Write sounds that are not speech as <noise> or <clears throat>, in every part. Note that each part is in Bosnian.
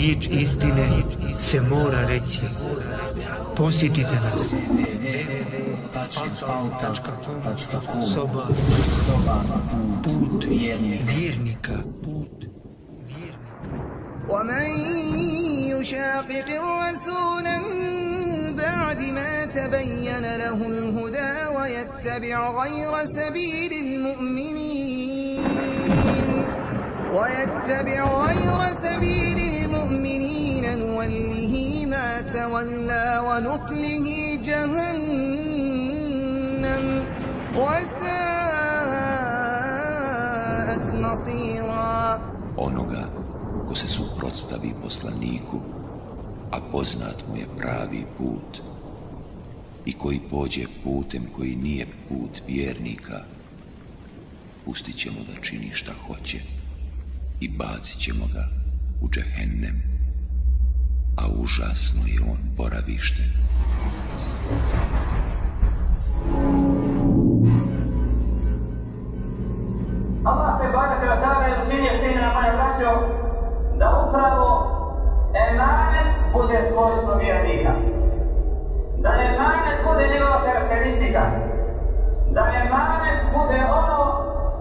riječ istine se mora reći. Posjetite nas. Soba. Put vjernika. Put. ومن يشاقق الرسول من بعد ما تبين له الهدى ويتبع غير سبيل المؤمنين ويتبع غير سبيل تولى ونصله جهنم وساءت مصيرا onoga ko se suprotstavi poslaniku, a poznat mu je pravi put, i koji pođe putem koji nije put vjernika, pustit ćemo da čini šta hoće i bacit ćemo ga u džehennem, a užasno je on boravište. Allah te barake wa ta'ala je učinio cijena moja braćo da upravo emanet bude svojstvo vjernika. Da emanet bude njegova karakteristika. Da emanet bude ono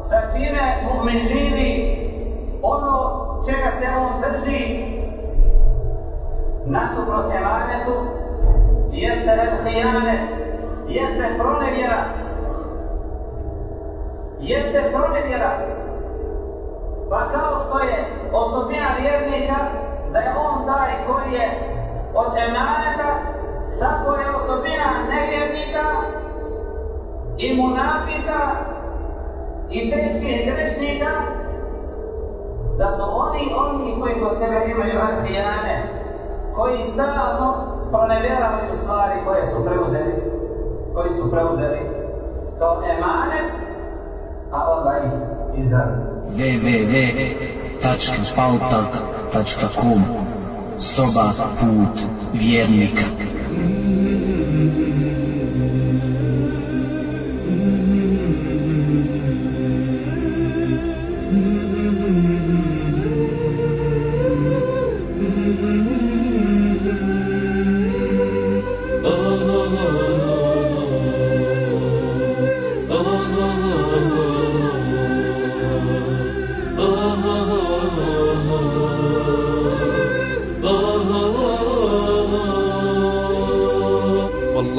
sa čime mu'min živi, ono čega se on drži nasuprot emanetu jeste redhijane, jeste pronevjera, jeste pronevjera. Pa kao što je osobina vjernika, da je on taj koji je od emaneta, tako je osobina nevjernika i munafika i teških grešnika, da su oni oni koji kod sebe imaju arhijane, koji stalno pronevjeravaju stvari koje su preuzeli, koji su preuzeli kao emanet, a onda ih izdali. www.pautalk.com Soba put vjernika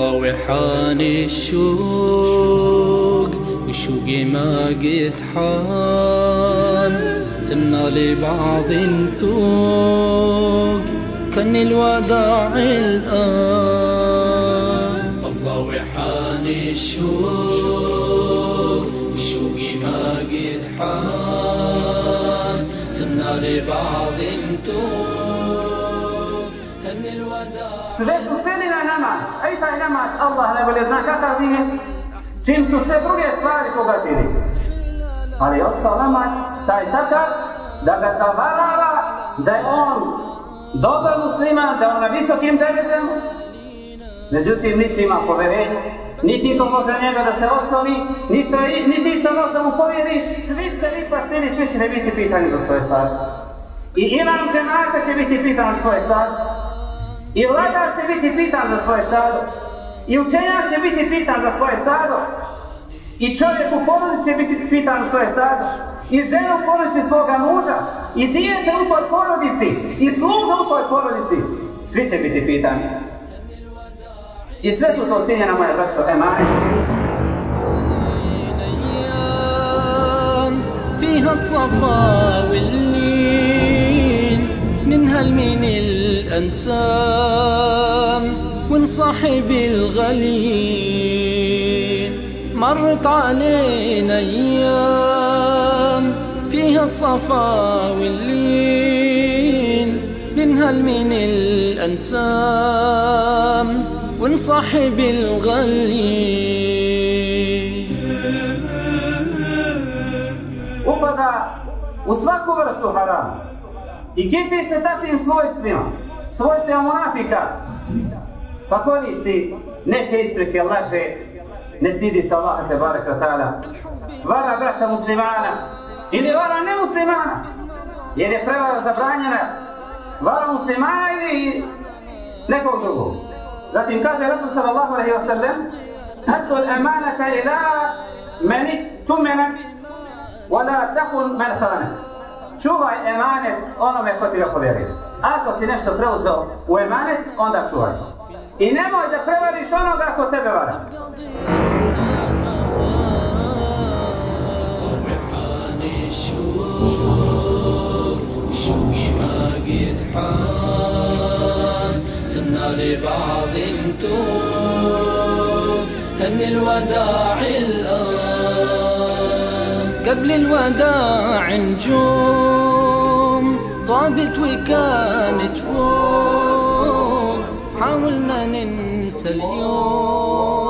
والله وحان الشوق وشوقي ما قد حان سنا لبعض توق كان الوداع الآن. والله وحان الشوق وشوقي ما قد حان سنا لبعض توق كان الوداع Sve su sveli na namaz, a i taj namaz Allah najbolje zna kakav nije, čim su sve druge stvari pogazili. Ali je ostao namaz taj takav da ga zavarava da je on dobar musliman, da je on na visokim deređama. Međutim, niti ima poverenje, niti ko može njega da se osnovi, ništa, niti što možda mu povjeriš, svi ste vi pastiri, svi ćete biti pitani za svoje stvari. I imam džemata će biti pitan za svoje stvari. I vladar će biti pitan za svoje stado. I učenjak će biti pitan za svoje stado. I čovjek u porodici će biti pitan za svoje stado. I žena u porodici svoga muža. I dijete u toj porodici. I sluga u toj porodici. Svi će biti pitani. I sve su to cijenjena moja braćo Emaj. الأيام فيها الصفا واللين ننهل من الأنسام ونصاحب الغليل مرت علينا أيام فيها الصفا واللين ننهل من الأنسام ونصاحب الغليل u svaku vrstu harama. I kiti se takvim svojstvima, svojstva monafika, pa koristi neke isprike laže, ne stidi se Allah te barek ta'ala, vara brata muslimana ili vara nemuslimana, jer je prevara zabranjena vara muslimana ili nekog drugog. Zatim kaže Rasul sallallahu alaihi wa sallam Addu al-amanata ila meni tumena wala takun men hane. Čuvaj emanet onome ko ti ga povjeri. Ako si nešto preuzeo u emanet, onda čuvaj to. I nemoj da prevariš onoga ko tebe vara. لبعض توب كان الوداع الآن قبل الوداع نجوم غابت وكانت فوق حاولنا ننسى اليوم.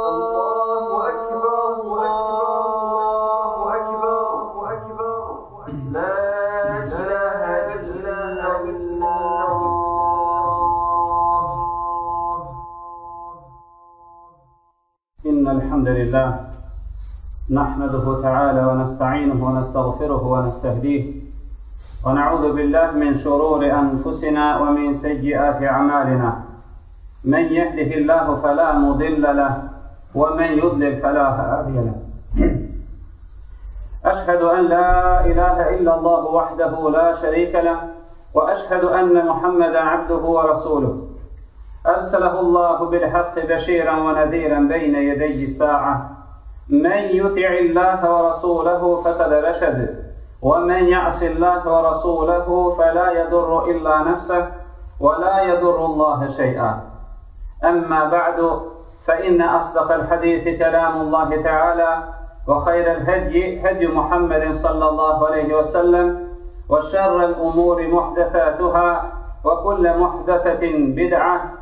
الحمد لله. نحمده تعالى ونستعينه ونستغفره ونستهديه. ونعوذ بالله من شرور أنفسنا ومن سيئات أعمالنا. من يهده الله فلا مضل له ومن يضلل فلا هادي له. <clears throat> أشهد أن لا إله إلا الله وحده لا شريك له وأشهد أن محمدا عبده ورسوله. أرسله الله بالحق بشيرا ونذيرا بين يدي الساعة من يطع الله ورسوله فقد رشد ومن يعص الله ورسوله فلا يضر إلا نفسه ولا يضر الله شيئا. أما بعد فإن أصدق الحديث كلام الله تعالى وخير الهدي هدي محمد صلى الله عليه وسلم وشر الأمور محدثاتها وكل محدثة بدعة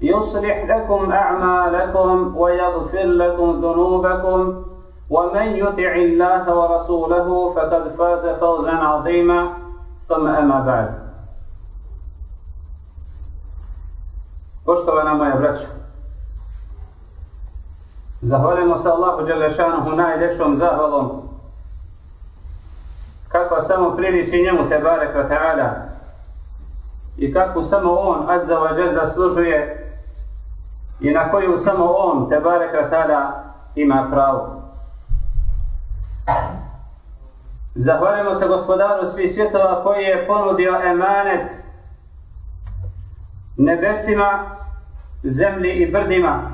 يصلح لكم أعمالكم ويغفر لكم ذنوبكم ومن يطع الله ورسوله فقد فاز فوزا عظيما ثم أما بعد Poštovana moja braćo, zahvaljujemo se Allahu Đelešanuhu najljepšom zahvalom kako samo priliči njemu te barek wa ta'ala i kako samo on azza wa jal zaslužuje i na koju samo on te barek ima pravo. Zahvaljujemo se gospodaru svih svjetova koji je ponudio emanet nebesima, zemlji i brdima.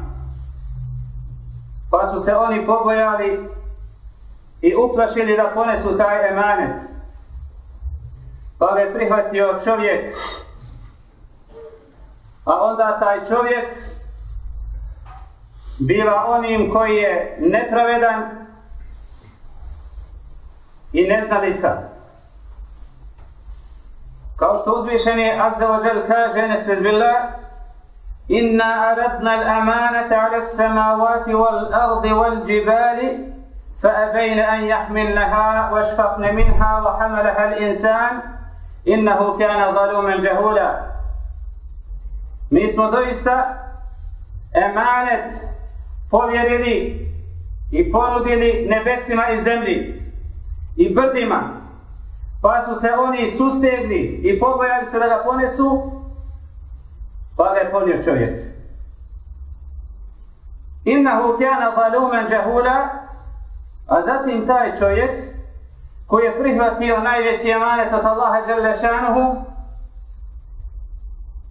Pa su se oni pobojali i uplašili da ponesu taj emanet. Pa ga je prihvatio čovjek. A onda taj čovjek biva onim koji je nepravedan i neznalica. Kao što uzvišeni Azza wa Jal kaže, billah, إنا عرضنا الأمانة على السماوات والأرض والجبال فأبين أن يحملنها واشفقن منها وحملها الإنسان إنه كان ظلوما جهولا Mi smo doista emanet povjerili i ponudili nebesima i zemlji i brdima, pa su se oni sustegli i pobojali se da ga ponesu, pa ga je ponio čovjek. Innahu kana zalumen džahula, a zatim taj čovjek koji je prihvatio najveći emanet od Allaha dželle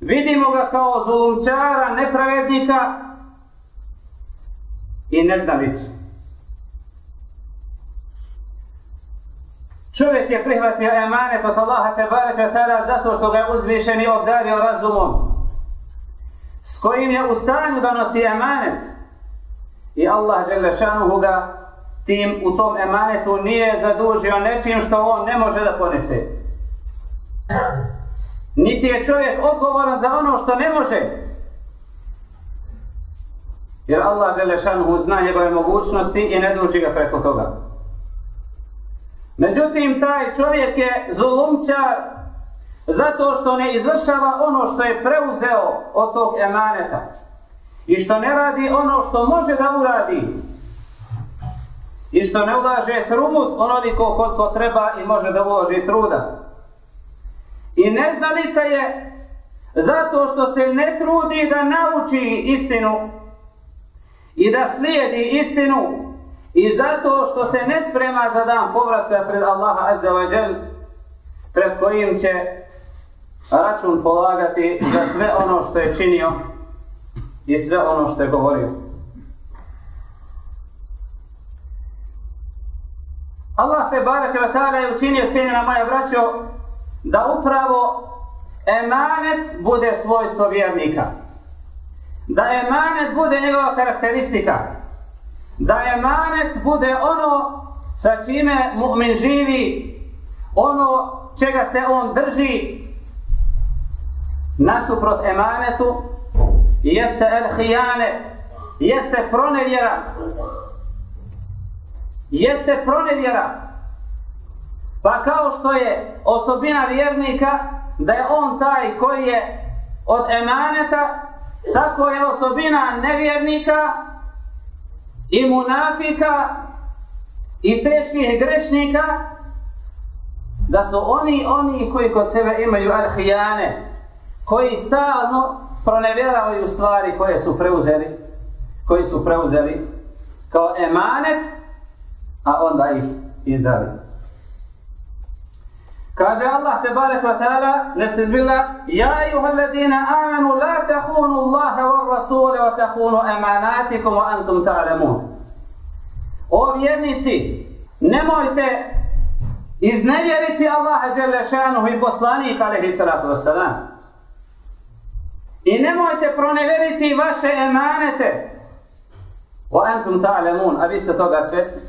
vidimo ga kao zulumčara, nepravednika i neznalicu. Čovjek je prihvatio emanet od Allaha te baraka tada zato što ga je uzvišeni obdario razumom s kojim je u stanju da nosi emanet i Allah Đelešanuhu ga tim u tom emanetu nije zadužio nečim što on ne može da ponese. Niti je čovjek odgovoran za ono što ne može. Jer Allah Đelešanuhu zna njegove mogućnosti i ne duži ga preko toga. Međutim, taj čovjek je zulumčar zato što ne izvršava ono što je preuzeo od tog emaneta i što ne radi ono što može da uradi i što ne ulaže trud onoliko koliko treba i može da uloži truda. I neznalica je zato što se ne trudi da nauči istinu i da slijedi istinu i zato što se ne sprema za dan povratka pred Allaha Azza wa Jal pred kojim će račun polagati za sve ono što je činio i sve ono što je govorio. Allah te barake wa ta'ala je učinio cijenjena moja braćo da upravo emanet bude svojstvo vjernika. Da emanet bude njegova karakteristika. Da emanet bude ono sa čime mu'min živi, ono čega se on drži nasuprot emanetu jeste el hijane, jeste pronevjera, jeste pronevjera. Pa kao što je osobina vjernika da je on taj koji je od emaneta, tako je osobina nevjernika i munafika i teških grešnika da su oni oni koji kod sebe imaju arhijane koji stalno pronevjeravaju stvari koje su preuzeli koji su preuzeli kao emanet a onda ih izdali. Kaže Allah te barek wa ta'ala, nestizbila, Ja ayuha alladina amanu la tahunu Allahe wa rasule wa tahunu emanatikum wa antum ta'lamun. O vjernici, nemojte iznevjeriti Allaha jalla šanuhu i poslanika alaihi salatu wassalam. I nemojte proneveriti vaše emanete. Wa antum ta'lamun, a vi ste toga svesti.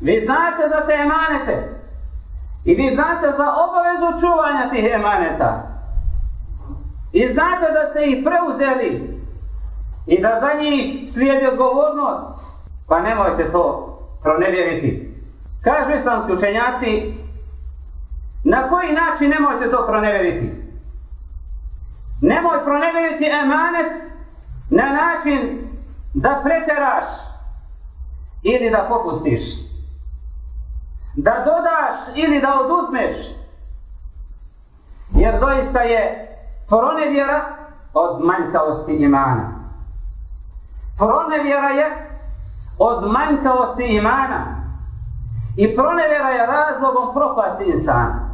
Vi znate za te emanete. I vi znate za obavezu čuvanja tih emaneta. I znate da ste ih preuzeli i da za njih slijedi odgovornost. Pa nemojte to pronevjeriti. Kažu islamski učenjaci, na koji način nemojte to pronevjeriti? Nemoj pronevjeriti emanet na način da preteraš ili da popustiš da dodaš ili da oduzmeš. Jer doista je pronevjera od manjkavosti imana. Pronevjera je od manjkavosti imana. I pronevjera je razlogom propasti insana.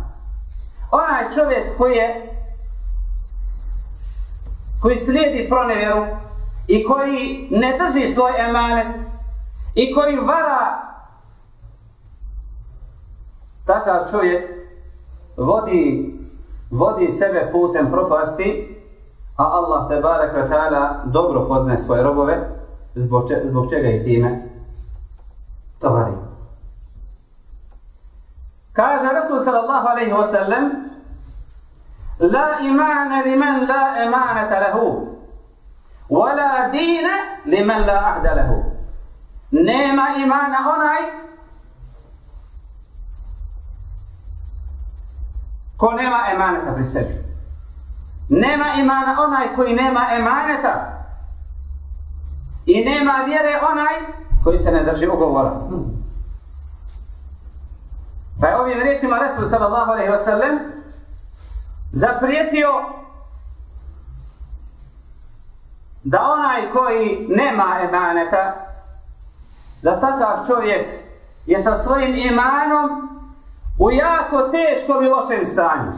Onaj čovjek koji je koji slijedi pronevjeru i koji ne drži svoj emanet i koji vara takav čovjek vodi, vodi sebe putem propasti, a Allah te barek ve ta'ala dobro poznaje svoje robove, zbog, če, zbog čega i time tovari. Kaže Rasul sallallahu alaihi wa sallam, La imana li men la emaneta lehu. Wala dina li men la ahda lehu. Nema imana onaj ko nema emaneta pri sebi. Nema imana onaj koji nema emaneta i nema vjere onaj koji se ne drži ugovora. Pa je ovim riječima Resul sallallahu alaihi wasallam zaprijetio da onaj koji nema emaneta, da takav čovjek je sa svojim imanom u jako teškom i lošem stanju.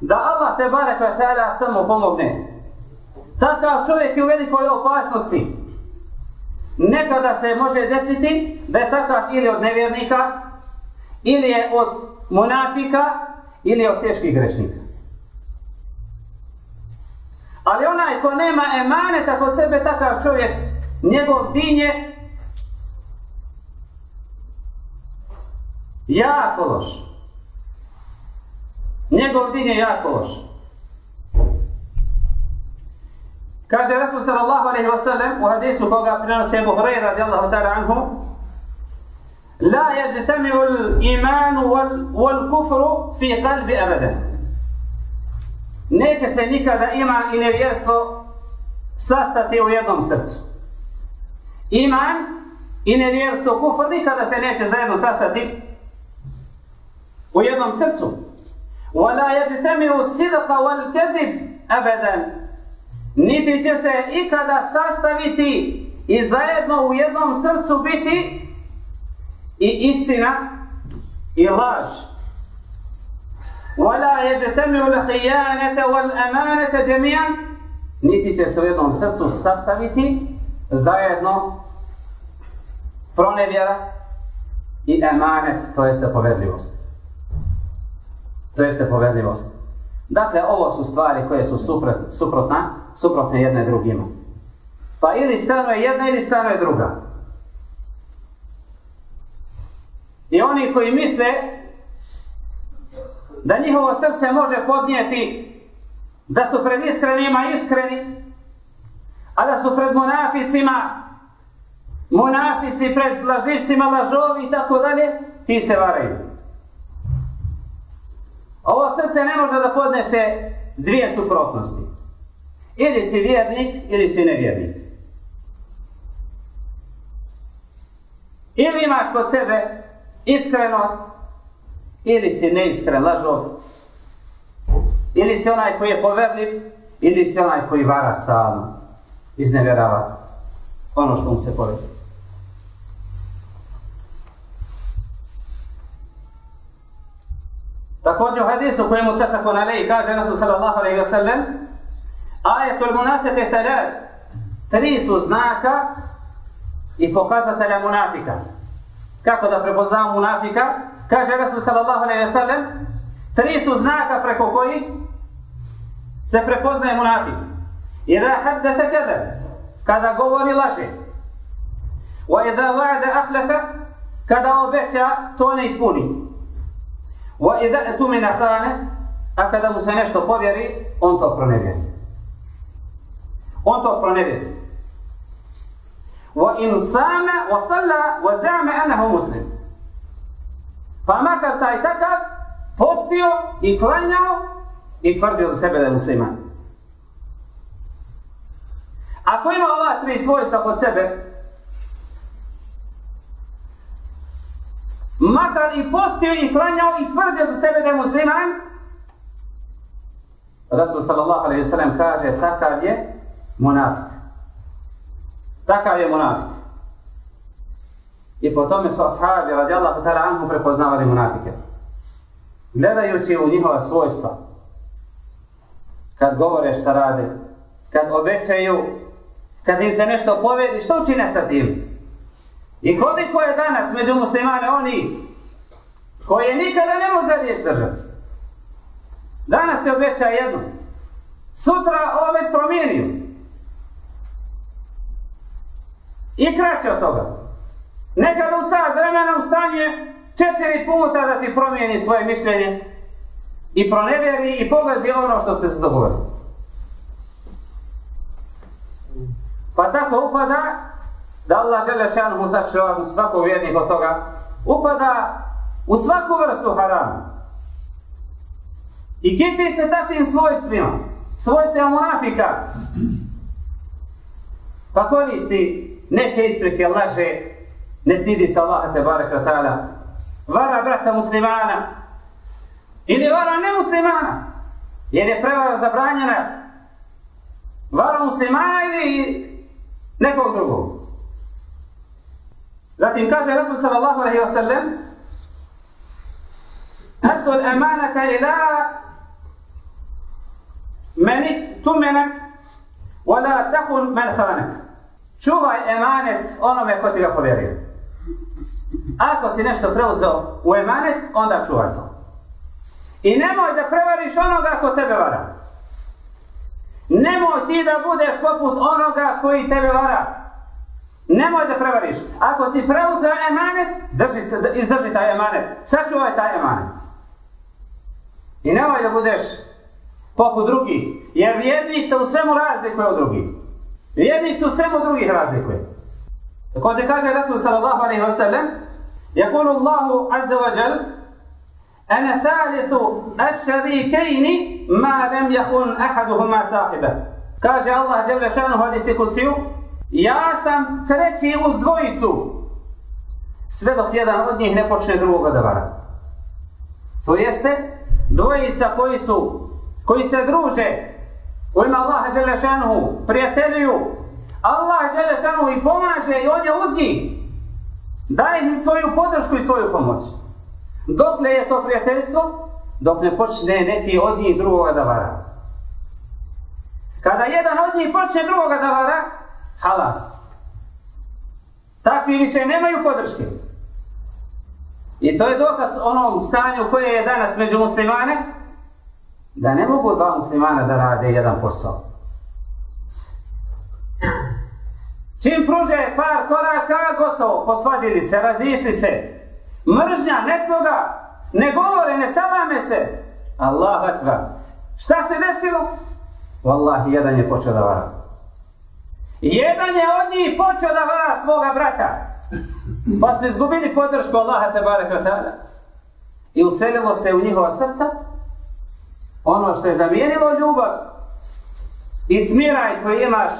Da Allah te barek ve ta'ala samo pomogne. Takav čovjek je u velikoj opasnosti. Nekada se može desiti da je takav ili od nevjernika, ili je od monafika, ili od teških grešnika. Ali onaj ko nema emaneta kod sebe, takav čovjek, njegov din je jako loš. Njegov din je jako loš. Kaže Rasul sallallahu alaihi wa sallam u hadisu koga prenosi Ebu Hrej radijallahu ta'ala anhu La yajtamiu al-imanu wal-kufru fi qalbi abada. Neće se nikada iman i nevjerstvo sastati u jednom srcu. Iman i nevjerstvo kufr nikada se neće zajedno sastati u jednom srcu. ولا يجتمع الصدق والكذب ابدا niti će se ikada sastaviti i zajedno u jednom srcu biti i istina i laž. ولا يجتمع الخيانة والأمانة جميعا niti će se u jednom srcu sastaviti zajedno pronevjera i emanet, to jeste povedljivost. To jeste povedljivost. Dakle, ovo su stvari koje su suprot, suprotna, suprotne jedne drugima. Pa ili stanuje jedna ili stanuje druga. I oni koji misle da njihovo srce može podnijeti da su pred iskrenima iskreni, a da su pred monaficima monafici, pred lažljivcima lažovi i tako dalje, ti se varaju. Ovo srce ne može da podnese dvije suprotnosti. Ili si vjernik, ili si nevjernik. Ili imaš kod sebe iskrenost, ili si neiskren, lažov, ili si onaj koji je poverljiv, ili si onaj koji vara stalno, iznevjerava ono što mu se povedi. Također u hadisu kojemu tetako na leji kaže Rasul sallallahu alaihi wa sallam Ajetul munafiqe thalad Tri su znaka i pokazatelja munafika. Kako da prepoznamo munafika? Kaže Rasul sallallahu alaihi wa sallam Tri su znaka preko koji se prepoznaje munafik. Ida haddata kada kada govori laže. Wa ida wa'ada ahlafa kada obeća to ne ispuni. Wa idha tumina khana, a kada mu se nešto povjeri, on to pronevjeri. On to pronevjeri. Wa in sama wa salla wa za'ama annahu muslim. Pa makar taj takav postio i klanjao i tvrdio za sebe da je musliman. Ako ima ova tri svojstva kod sebe, makar i postio i klanjao i tvrdio za sebe da je musliman, Rasul sallallahu alaihi sallam kaže takav je monafik. Takav je monafik. I po tome su ashabi radijallahu ta'ala anhu prepoznavali monafike. Gledajući u njihova svojstva, kad govore šta rade, kad obećaju, kad im se nešto povedi, što učine sa tim? I koliko je danas među muslimane oni koje nikada ne može riječ držati. Danas te obeća jedno. Sutra ovo već promijenio. I kraće od toga. Nekada u sad vremena ustane četiri puta da ti promijeni svoje mišljenje i pronevjeri i pogazi ono što ste se dogovorili. Pa tako upada da Allah žele začeva sačuva svakog vjernika od toga, upada u svaku vrstu harama. I kiti se takvim svojstvima, svojstvima munafika, pa koristi neke isprike laže, ne stidi se Allaha te barek ta'ala, vara brata muslimana, ili vara nemuslimana, jer je prevara zabranjena, vara muslimana ili nekog drugog. Zatim kaže Rasul sallallahu alaihi wa sallam, Addu al-amanata ila meni tumenak wala tahun men khanak. Čuvaj emanet onome ko ti ga povjerio. Ako si nešto preuzeo u emanet, onda čuvaj to. I nemoj da prevariš onoga ko tebe vara. Nemoj ti da budeš poput onoga koji tebe vara. Nemoj da prevariš. Ako si preuzeo emanet, drži se, izdrži taj emanet. Sačuvaj taj emanet. I nemoj da budeš poput drugih. Jer vjernik se u svemu razlikuje od drugih. Vjernik se u svemu drugih razlikuje. Tako kaže Rasul sallallahu alaihi wa sallam, Jakulu Allahu azza wa jal, Ana thalithu ash-sharikaini ma lam yakhun ahaduhuma sahiba. Kaže Allah dželle šanu hadisi kutsiju, ja sam treći uz dvojicu. Sve dok jedan od njih ne počne drugoga da vara. To jeste dvojica koji su koji se druže u ime Allaha dželle prijateljuju. Allah dželle i pomaže i on je uz njih. Daje im svoju podršku i svoju pomoć. Dokle je to prijateljstvo dok ne počne neki od njih drugoga da vara. Kada jedan od njih počne drugoga da vara halas takvi više nemaju podrške i to je dokaz onom stanju koje je danas među muslimane da ne mogu dva muslimana da rade jedan posao. Čim pruže par koraka, gotovo, posvadili se, razišli se. Mržnja, nesloga, ne govore, ne salame se. Allah akbar. Šta se desilo? Wallahi, jedan je počeo da vara. Jedan je od njih počeo da vara svoga brata. Pa su izgubili podršku Allaha te barakatala. I uselilo se u njihova srca ono što je zamijenilo ljubav i smiraj koji imaš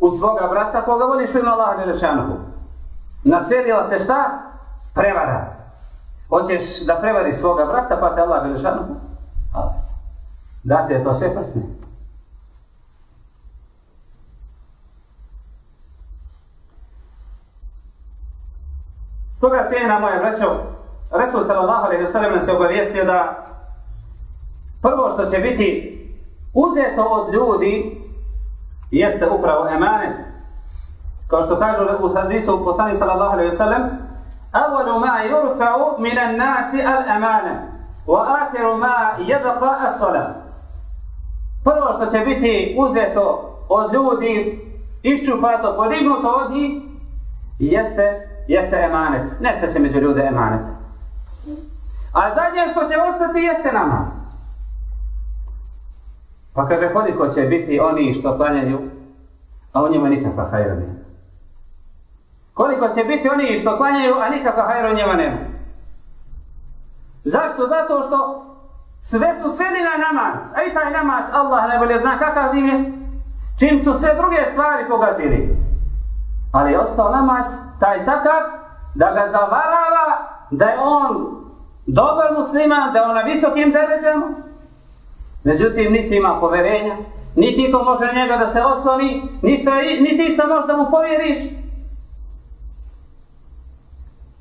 u svoga brata koga voliš u ima Allaha Đelešanuhu. Naselila se šta? Prevara. Hoćeš da prevari svoga brata pa te Allah Đelešanuhu? Alas. Date je to sve prsne. Stoga cijena moja braćo, Resul sallallahu alaihi wa sallam nas je obavijestio da prvo što će biti uzeto od ljudi jeste upravo emanet. Kao što kažu u hadisu poslanik sallallahu alejhi ve sellem, "Awwalu ma yurfa'u min an-nasi al-amana, wa akhiru ma yabqa as-salam." Prvo što će biti uzeto od ljudi, iščupato, podignuto od njih, jeste, jeste emanet. Neste se među ljude emanet. A zadnje što će ostati jeste namaz. Pa kaže, koliko će biti oni što klanjaju, a u njima nikakva hajra nema. Koliko će biti oni što klanjaju, a nikakva hajra u njima nema. Zašto? Zato što sve su sveli na namaz, a i taj namaz Allah najbolje zna kakav im je, čim su sve druge stvari pogazili. Ali je ostao namaz taj takav da ga zavarava da je on dobar musliman, da je on na visokim deređama, Međutim, niti ima poverenja, niti ko može njega da se osloni, ništa, niti šta može da mu povjeriš.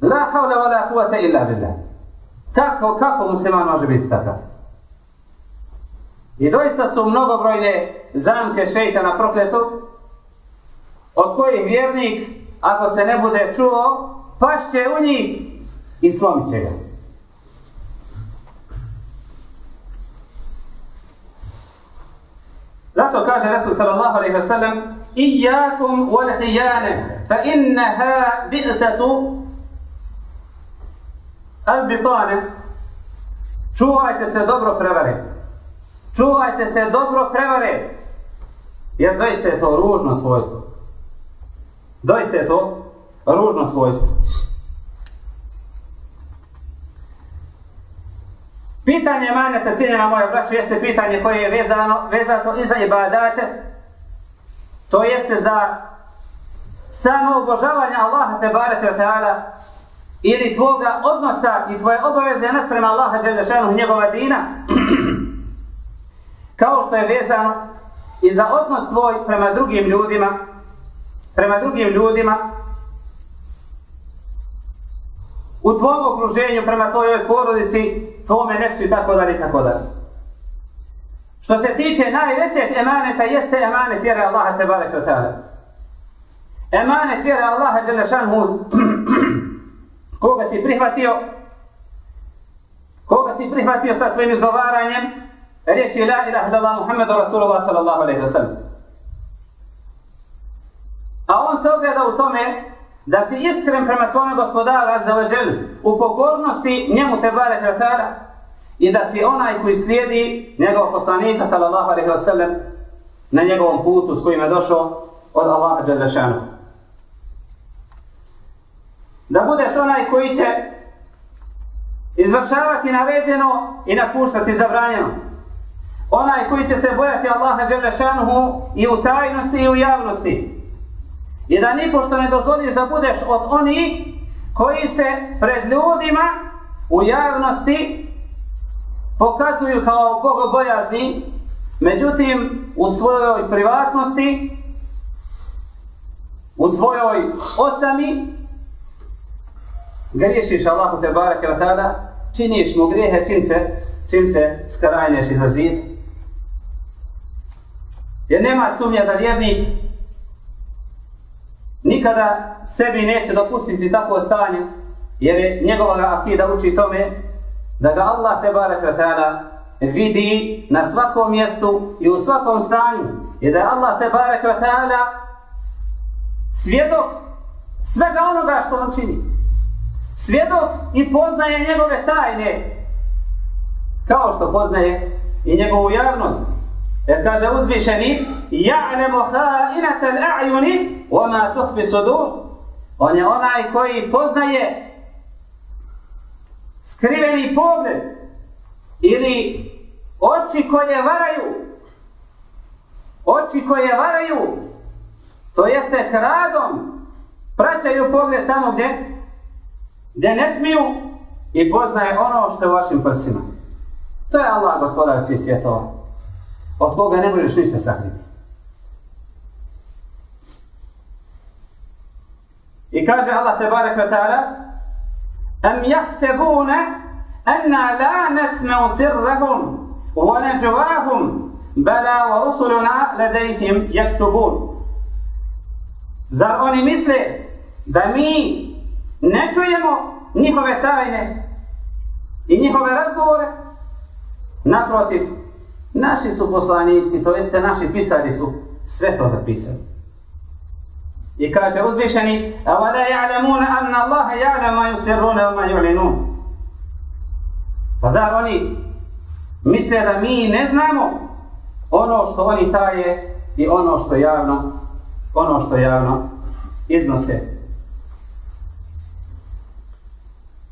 La havla wa la kuvata illa billah. Kako, kako musliman može biti takav? I doista su mnogobrojne zamke šeitana prokletog, od kojih vjernik, ako se ne bude čuo, pašće u njih i slomit će ga. Zato kaže Resul sallallahu alaihi wa sallam Iyakum wal hijane fa innaha bi'satu al bitane Čuvajte se dobro prevare. Čuvajte se dobro prevare. Jer doista je to ružno svojstvo. Doista je to ružno svojstvo. Pitanje emaneta, cijenjena moja braća, jeste pitanje koje je vezano, vezato i za ibadate, to jeste za samo obožavanje Allaha te barete ta'ala ili tvoga odnosa i tvoje obaveze nas prema Allaha Đelešanu njegova dina <clears throat> kao što je vezano i za odnos tvoj prema drugim ljudima prema drugim ljudima u tvom okruženju prema tvojoj porodici tvome nefsu i tako dalje i tako dalje. Što se tiče najvećeg emaneta jeste emanet vjere Allaha te barek wa ta'ala. Emanet vjere Allaha Đelešanhu <clears throat> koga si prihvatio koga si prihvatio sa tvojim izgovaranjem riječi la ilaha illallah Muhammedu Rasulullah sallallahu alaihi wa sallam a on se ogleda u tome da si iskren prema svome gospodaru za ođel, u pokornosti njemu te barek vatara i da si onaj koji slijedi njegov poslanika sallallahu alaihi wasallam na njegovom putu s kojim je došao od Allaha Đalešanu. da budeš onaj koji će izvršavati naređeno i napuštati zabranjeno. Onaj koji će se bojati Allaha Đelešanuhu i u tajnosti i u javnosti. I da nipošto ne dozvoliš da budeš od onih koji se pred ljudima u javnosti pokazuju kao bogobojazni, međutim u svojoj privatnosti, u svojoj osami, griješiš Allahu te barake wa ta'ala, činiš mu grijehe čim se, čim se skrajneš iza zid. Jer nema sumnja da vjernik nikada sebi neće dopustiti takvo stanje, jer je njegova akida uči tome da ga Allah te ta'ala vidi na svakom mjestu i u svakom stanju. I da je Allah te barake ta'ala svjedok svega onoga što on čini svjedok i poznaje njegove tajne kao što poznaje i njegovu javnost. Jer kaže uzvišeni Ja'lemu ha'inat al-a'yuni wa tuhfi sudur. On je onaj koji poznaje skriveni pogled ili oči koje varaju. Oči koje varaju to jeste kradom praćaju pogled tamo gdje gdje ne smiju i poznaje ono što je u vašim prsima. To je Allah, gospodar svih svjetova, od koga ne možeš ništa sakriti. I kaže Allah te barek ve ta'ala Am jahsebune anna la nesmeu sirrahum wa neđuvahum bala wa rusuluna ledejhim jaktubun. Zar oni misle da mi ne čujemo njihove tajne i njihove razgovore. Naprotiv, naši su poslanici, to jeste naši pisari su sve to zapisali. I kaže uzvišeni, a wa la ya'lamuna anna Allaha ya'lamu ma yusirruna ma yu'linun. Pa zar oni misle da mi ne znamo ono što oni taje i ono što javno ono što javno iznose.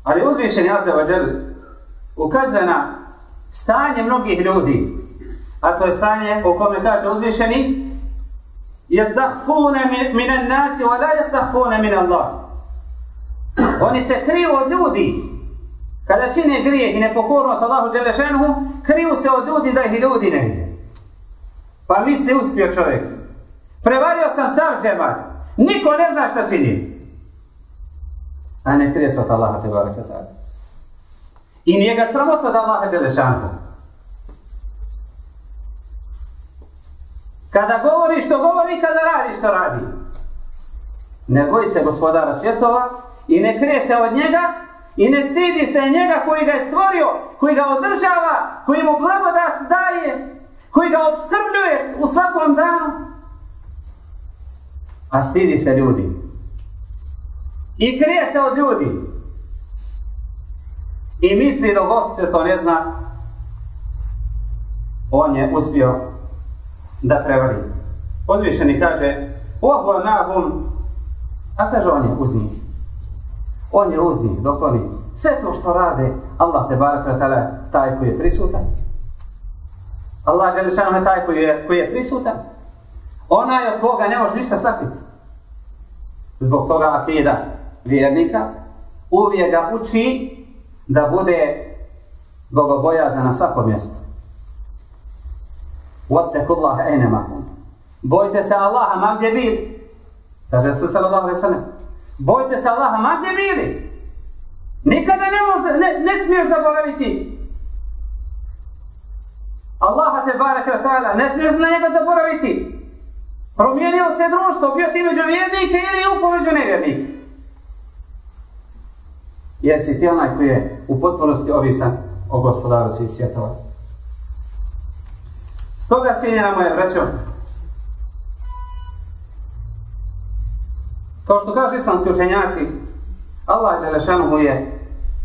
Ali uzvišeni Azza wa Jal ukazuje na stanje mnogih ljudi, a to je stanje o kome kaže uzvišeni jezdahfune minan nasi wa la jezdahfune min Allah. Oni se kriju od ljudi. Kada čine grijeh i nepokornost Allahu Đelešenuhu, kriju se od ljudi da ih ljudi ne vide. Pa misli uspio čovjek. Prevario sam sam džemat. Niko ne zna šta čini a ne krije se od Allaha te barakatala. I nije ga sramota da Allaha te Kada govori što govori, kada radi što radi. Ne boji se gospodara svjetova i ne krije se od njega i ne stidi se njega koji ga je stvorio, koji ga održava, koji mu blagodat daje, koji ga obskrbljuje u svakom danu. A stidi se ljudi. I krije se od ljudi. I misli da god se to ne zna, on je uspio da prevari. Uzvišeni kaže, ohva nahum, a kaže on je uz njih. On je uz njih, dok oni sve to što rade, Allah te barak taj koji je prisutan. Allah Đelešanu je taj koji je, koji je prisutan. Onaj od koga ne može ništa sakriti. Zbog toga akida vjernika uvijek ga uči da bude bogobojazan na svakom mjestu. وَتَّكُ اللَّهَ aynama kuntum. Bojte se Allaha ma gdje bili. Kaže se sallallahu alejhi ve. Bojte se Allaha ma gdje bili. Nikada ne možda, ne, ne smiješ zaboraviti. Allaha te bareke wa taala, ne smiješ na njega zaboraviti. Promijenio se društvo, bio ti među vjernike ili upo među nevjernike. Jer si ti onaj koji je u potpunosti ovisan o gospodaru svih svjetova. Stoga cijenjena moja braćo, kao što kaže islamski učenjaci, Allah Đelešanuhu je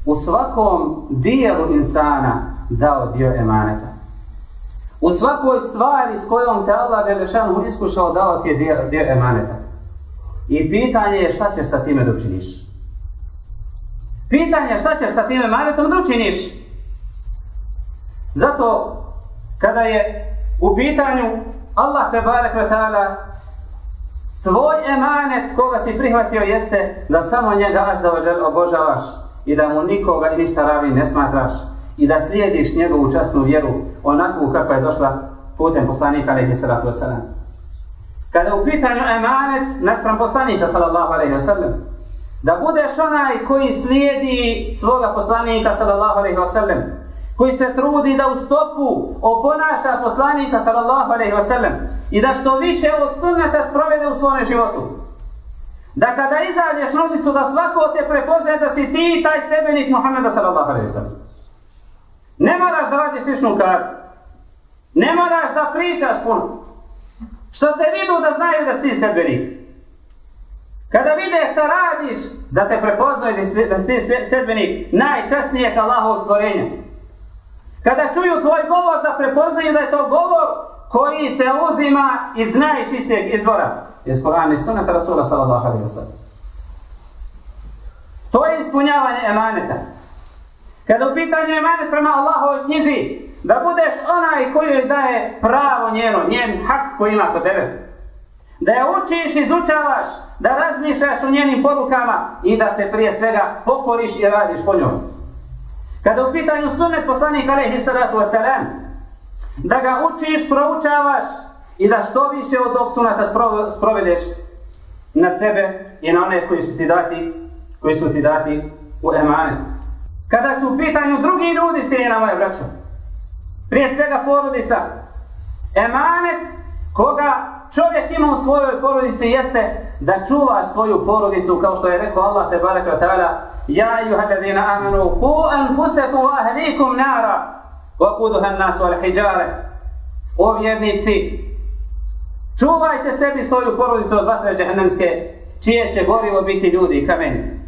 u svakom dijelu insana dao dio emaneta. U svakoj stvari s kojom te Allah Đelešanuhu iskušao dao ti je dio, dio emaneta. I pitanje je šta ćeš sa time da učiniš. Pitanje je šta ćeš sa time emanetom da učiniš. Zato kada je u pitanju Allah te barek ve ta'ala tvoj emanet koga si prihvatio jeste da samo njega azza wa džel obožavaš i da mu nikoga i ništa ravi ne smatraš i da slijediš njegovu časnu vjeru onakvu kakva je došla putem poslanika alaihi salatu wasalam. Kada u pitanju emanet naspram poslanika sallallahu alaihi sellem da budeš onaj koji slijedi svoga poslanika sallallahu alaihi sellem koji se trudi da u stopu oponaša poslanika sallallahu alejhi ve sellem i da što više od sunneta sprovede u svom životu. Da kada izađeš na ulicu da svako te prepoznaje da si ti taj stebenik Muhammeda sallallahu alejhi ve sellem. Ne moraš da radiš ličnu kartu. Ne moraš da pričaš puno. Što te vidu da znaju da si ti stebenik. Kada vide šta radiš, da te prepoznaju da si ti stebenik najčasnijeg Allahovog stvorenja. Kada čuju tvoj govor da prepoznaju da je to govor koji se uzima iz najčistijeg izvora. Iz Korana i Sunnata Rasula sallallahu alaihi wa sallam. To je ispunjavanje emaneta. Kada u pitanju emanet prema Allahovoj knjizi, da budeš onaj koji joj daje pravo njeno, njen hak koji ima kod tebe. Da je učiš, izučavaš, da razmišljaš o njenim porukama i da se prije svega pokoriš i radiš po njoj. Kada u pitanju sunnet poslanik alaihi salatu wasalam, da ga učiš, proučavaš i da što više od tog sunata sprovedeš na sebe i na one koji su ti dati, koji su ti dati u emanet. Kada su u pitanju drugi ljudi, cijena moje braćo, prije svega porodica, emanet koga čovjek ima u svojoj porodici jeste da čuvaš svoju porodicu kao što je rekao Allah te baraka wa ta'ala Ja ayuha alladhina amanu qu anfusakum wa ahlikum nara wa quduha an-nas wal hijara O vjernici čuvajte sebi svoju porodicu od vatre džehennemske čije će gorivo biti ljudi i kameni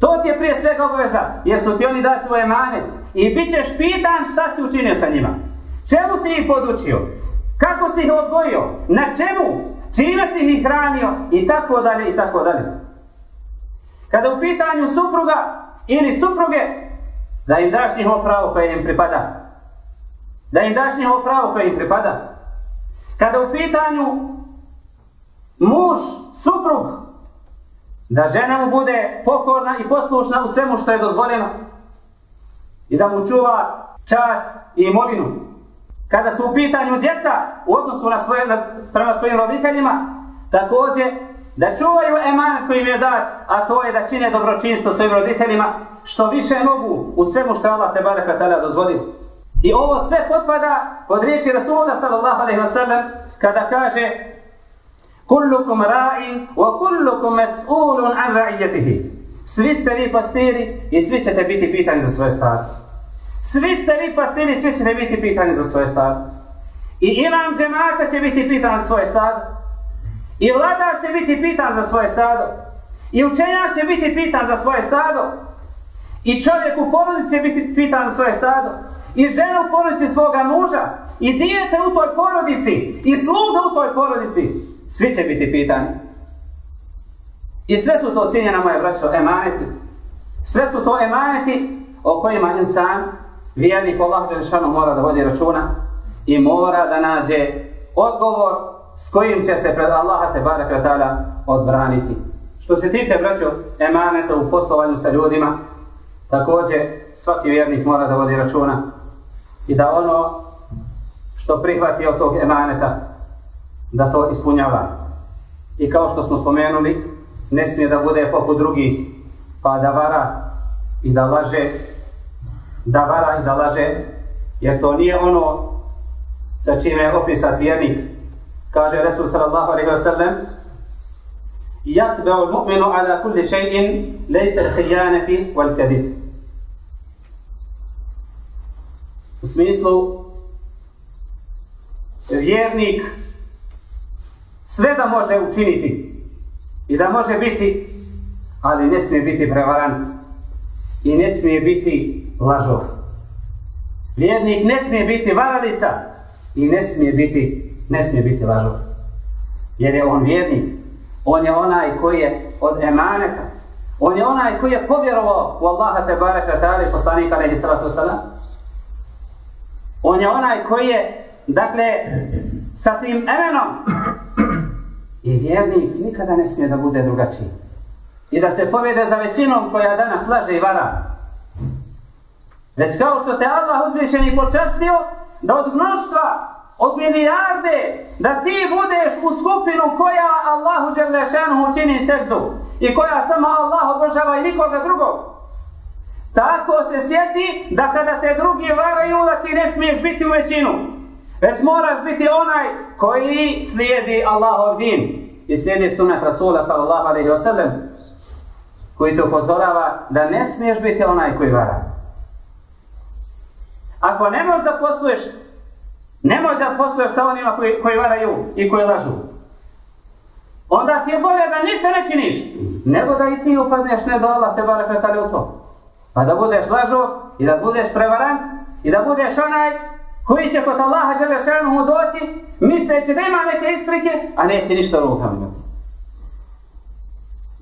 To ti je prije svega obaveza, jer su ti oni dati tvoje mane i bit ćeš pitan šta si učinio sa njima. Čemu si ih podučio? Kako si ih odgojio? Na čemu? Čime si ih hranio? I tako dalje, i tako dalje. Kada u pitanju supruga ili supruge, da im daš njihovo pravo koje im pripada. Da im daš njihovo pravo koje im pripada. Kada u pitanju muž, suprug, da žena mu bude pokorna i poslušna u svemu što je dozvoljeno i da mu čuva čas i imovinu kada su u pitanju djeca u odnosu na svoje, na, prema svojim roditeljima, također da čuvaju emanet koji im je dat, a to je da čine dobročinstvo svojim roditeljima, što više mogu u svemu što Allah te baraka tada dozvoli. I ovo sve potpada pod riječi Rasulullah sallallahu alaihi wasallam kada kaže Kullukum ra'in wa kullukum mas'ulun an ra'iyatihi. Svi ste vi pastiri i svi ćete biti pitani za svoje stvari. Svi ste vi pastiri, svi ćete biti pitani za svoje stado. I imam džemata će biti pitan za svoje stado. I vladar će biti pitan za svoje stado. I učenjak će biti pitan za svoje stado. I čovjek u porodici će biti pitan za svoje stado. i žena u porodici svoga muža, i dijete u toj porodici, i sluga u toj porodici, svi će biti pitani. I sve su to cijenjena moje braćo emaneti. Sve su to emaneti o kojima insan, vijednik Allah Đelešanu mora da vodi računa i mora da nađe odgovor s kojim će se pred Allaha te barek odbraniti. Što se tiče, braćo, emaneta u poslovanju sa ljudima, također svaki vjernik mora da vodi računa i da ono što prihvati od tog emaneta, da to ispunjava. I kao što smo spomenuli, ne smije da bude poput drugih, pa da vara i da laže, da vara i da laže, jer to nije ono sa čime je opisat vjernik. Kaže Resul sallallahu alaihi wa sallam, يتبع المؤمن على كل شيء ليس الخيانة والكذب U smislu, vjernik sve da može učiniti i da može biti, ali ne smije biti prevarant i ne smije biti lažov. Vjernik ne smije biti varalica i ne smije biti, ne smije biti lažov. Jer je on vjernik. On je onaj koji je od emaneta. On je onaj koji je povjerovao u Allaha te baraka ta'ala i poslanika alaihi salatu wasalam. On je onaj koji je, dakle, sa tim emenom. I vjernik nikada ne smije da bude drugačiji. I da se povede za većinom koja danas laže i vara. Već kao što te Allah uzvišen i počastio, da od mnoštva od milijarde da ti budeš u skupinu koja Allahu Đerlešanu čini seždu i koja samo Allah obožava i nikoga drugog. Tako se sjeti da kada te drugi varaju da ti ne smiješ biti u većinu. Već moraš biti onaj koji slijedi Allahov din i slijedi sunet Rasula sallallahu alaihi wa sallam koji te upozorava da ne smiješ biti onaj koji vara. Ako ne možeš da posluješ Nemoj da posluješ sa onima koji, koji varaju i koji lažu. Onda ti je bolje da ništa ne činiš. Nego da i ti upadneš ne do Allah te bare petali u to. Pa da budeš lažov i da budeš prevarant i da budeš onaj koji će kod Allaha Đelešanu doći misleći da ima neke isprike, a neće ništa u rukama imati.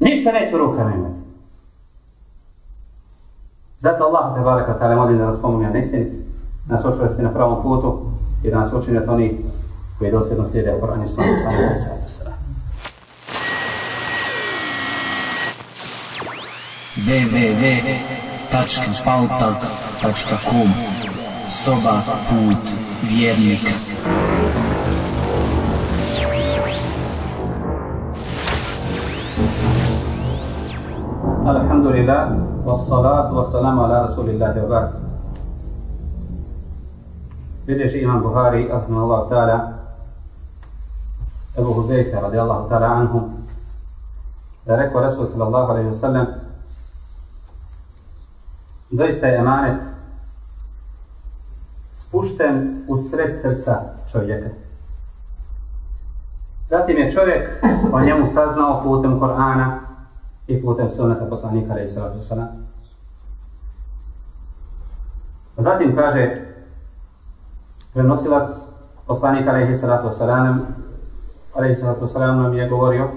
Ništa neće u rukama imati. Zato Allah te bare petali molim da nas pomogne na istinu nas očvrsti na pravom putu, i da nas učini od onih koji dosljedno slijede u Koranu Islamu samo da se to sada. www.pautalk.com Soba put vjernika Alhamdulillah, wassalatu wassalamu ala rasulillahi wa barakatuh bilježi imam Buhari, Allah ta'ala, Ebu Huzeyfe, radijallahu ta'ala anhu, da je rekao Resul sallallahu alaihi wa sallam, doista je emanet spušten u sred srca čovjeka. Zatim je čovjek o njemu saznao putem Korana i putem sunnata poslanika alaihi sallatu sallam. Zatim kaže prenosilac poslanika alaihi salatu wasalam alaihi salatu wasalam nam je govorio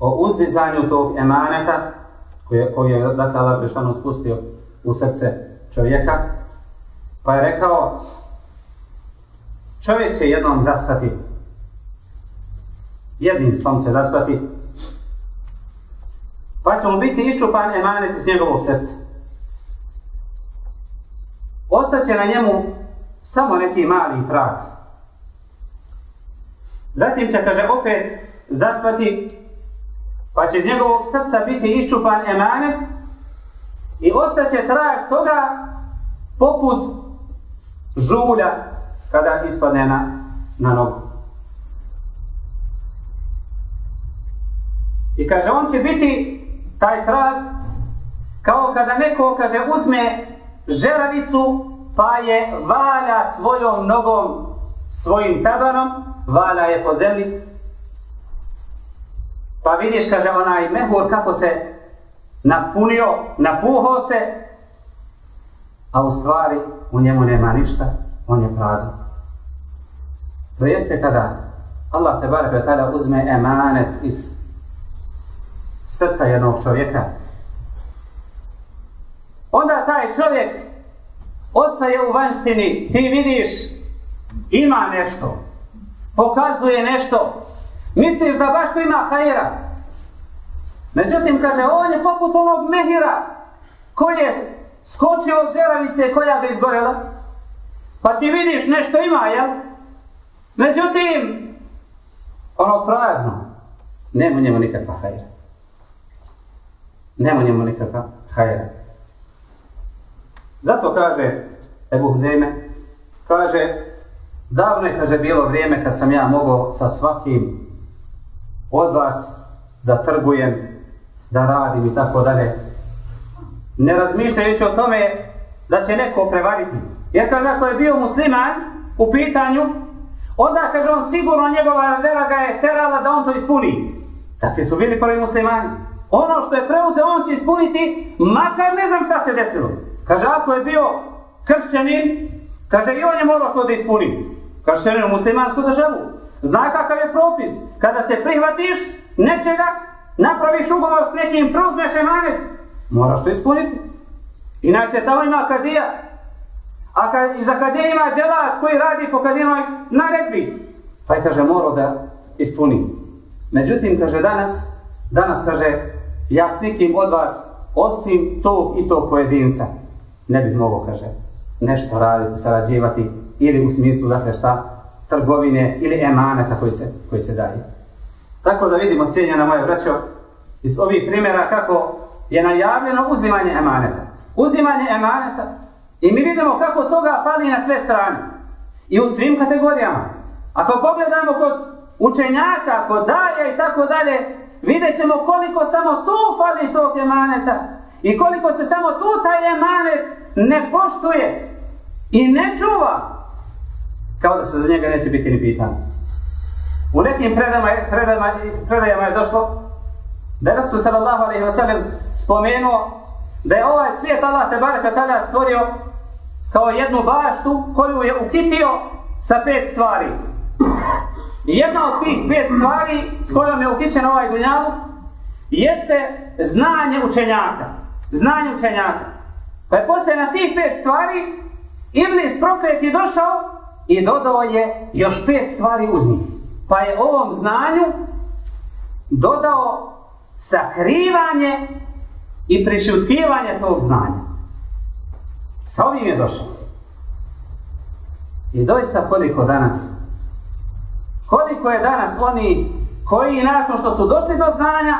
o uzdizanju tog emaneta koji, koji je dakle Allah prešano spustio u srce čovjeka pa je rekao čovjek će jednom zaspati jednim svom će zaspati pa će mu biti iščupan emanet iz njegovog srca. Ostaće na njemu samo neki mali trag. Zatim će, kaže, opet zaspati, pa će iz njegovog srca biti iščupan emanet i ostaće trag toga poput žulja kada ispadne na, na nogu. I kaže, on će biti taj trag kao kada neko, kaže, uzme žeravicu pa je valja svojom nogom, svojim tabanom, valja je po zemlji. Pa vidiš, kaže onaj mehur, kako se napunio, napuho se, a u stvari u njemu nema ništa, on je prazan. To jeste kada Allah te barek tada uzme emanet iz srca jednog čovjeka, onda taj čovjek ostaje u vanštini, ti vidiš, ima nešto, pokazuje nešto, misliš da baš to ima hajera. Međutim, kaže, on je poput onog mehira koji je skočio od žeravice koja ga izgorela, pa ti vidiš nešto ima, jel? Međutim, ono prazno, nema njemu nikakva hajera. Nema njemu nikakva hajera. Zato kaže Ebu Huzeme, kaže, davno je, kaže, bilo vrijeme kad sam ja mogao sa svakim od vas da trgujem, da radim i tako dalje. Ne razmišljajući o tome da će neko prevariti. Jer kaže, ako je bio musliman u pitanju, onda kaže on sigurno njegova vera ga je terala da on to ispuni. Takvi su bili prvi muslimani. Ono što je preuzeo, on će ispuniti, makar ne znam šta se desilo. Kaže, ako je bio kršćanin, kaže, i on je morao to da ispuni. Kršćanin u muslimansku državu. Zna kakav je propis. Kada se prihvatiš nečega, napraviš ugovor s nekim, preuzmeš emanet, moraš to ispuniti. Inače, tamo ima kadija. A kad, iza kadija ima dželat koji radi po kadinoj naredbi. Pa je, kaže, morao da ispuni. Međutim, kaže, danas, danas, kaže, ja s nikim od vas, osim tog i tog pojedinca, ne bih mogao, kaže, nešto raditi, sarađivati, ili u smislu, dakle, šta, trgovine ili emaneta koji se, koji se daje. Tako da vidimo, cijenjena moja braćo, iz ovih primjera kako je najavljeno uzimanje emaneta. Uzimanje emaneta i mi vidimo kako toga pali na sve strane. I u svim kategorijama. Ako pogledamo kod učenjaka, kod daja i tako dalje, vidjet ćemo koliko samo to fali tog emaneta i koliko se samo tu taj emanet ne poštuje i ne čuva kao da se za njega neće biti ni pitan. U nekim predama, predama, predajama je došlo da je Rasul sallallahu alaihi wa sallam spomenuo da je ovaj svijet Allah te baraka tada stvorio kao jednu baštu koju je ukitio sa pet stvari. I jedna od tih pet stvari s kojom je ukićen ovaj dunjalu jeste znanje učenjaka. Znanje učenjaka. Pa je posle na tih pet stvari Iblis proklet je došao i dodao je još pet stvari uz njih. Pa je ovom znanju dodao sakrivanje i prišutkivanje tog znanja. Sa ovim je došao. I doista koliko danas, koliko je danas oni koji nakon što su došli do znanja,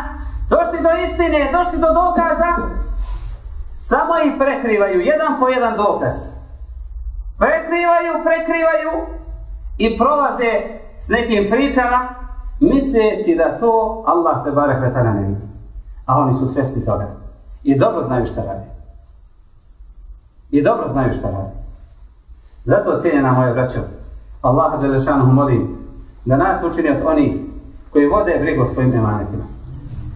došli do istine, došli do dokaza, samo ih prekrivaju jedan po jedan dokaz. Prekrivaju, prekrivaju i prolaze s nekim pričama, misleći da to Allah te barek kretana ne vidi. A oni su svjesni toga. I dobro znaju šta radi. I dobro znaju šta radi. Zato cijenjena moja braćo, Allah Đelešanohu molim da nas učini od onih koji vode brigu svojim emanetima.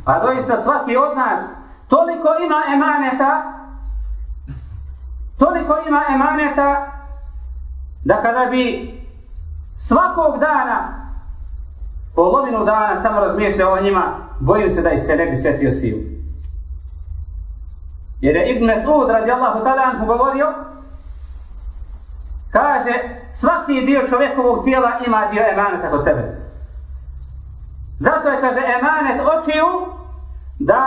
A doista svaki od nas toliko ima emaneta, toliko ima emaneta, da kada bi svakog dana, polovinu dana samo razmišljao o njima, bojim se da ih se ne bi setio sviju. Jer je Ibn Mesud radijallahu ta'ala govorio, kaže, svaki dio čovjekovog tijela ima dio emaneta kod sebe. Zato je, kaže, emanet očiju da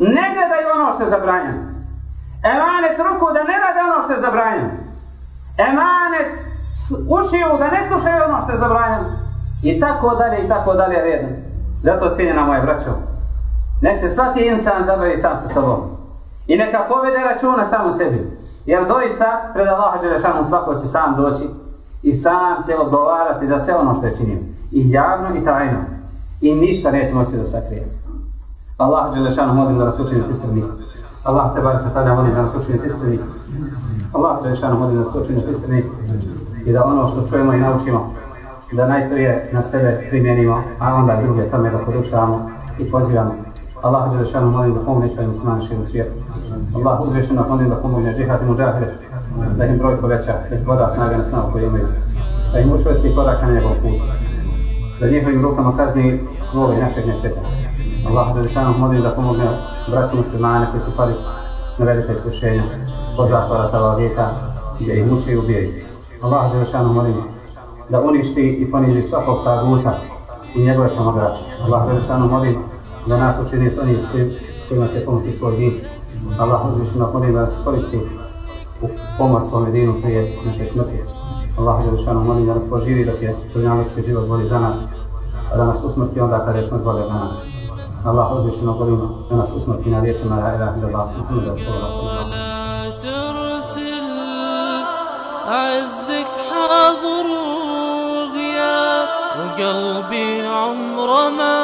ne gledaju ono što je zabranjeno. Emanet ruku da ne rade ono što je zabranjeno. Emanet ušiju da ne slušaju ono što je zabranjeno. I tako dalje, i tako dalje redom. Zato cijenjena moje braćo, nek se svaki insan zabavi sam sa sobom. I neka povede računa sam u sebi. Jer doista, pred Allaha Đelešanu svako će sam doći i sam će odgovarati za sve ono što je činio. I javno i tajno. I ništa neće moći da sakrije. Allah Đelešanu molim da nas učini iskreni. Allah te baraka tada molim da nas učini iskreni. Allah Đelešanu molim da nas učini iskreni. I da ono što čujemo i naučimo, da najprije na sebe primjenimo, a onda druge tome da podučavamo i pozivamo. Allah Đelešanu molim da pomogne sa muslimani širom svijetu. Allah uzrešeno molim da pomogne džihad i muđahire. da im broj poveća, da ih voda snaga na snagu koju imaju, da im učvrsti koraka na njegov put, da njihovim rukama kazni svoga našeg neprijatelja. Allah Đelešanom molim da pomogne braću muslimane koji su pali na velike iskušenja po zatvora Talavijeta gdje ih muče i ubijaju. Allah Đelešanom molim da uništi i poniži svakog taguta i njegove pomagače. Allah Đelešanom molim da nas učini oni s, kojim, s kojima će pomoći svoj din. Allah uzvišeno molim da nas koristi u pomoć svome dinu prije naše smrti. Allah Đelešanom molim da nas poživi dok je dunjalički život voli za nas, a da nas usmrti onda kada je smrt volja za nas. Allah uzvišeno molim da nas usmrti na riječima La ilaha illallah Muhammed Rasulullah sallallahu alaihi wa sallam. ترسل عزك حاضر وغياب وقلبي عمره ما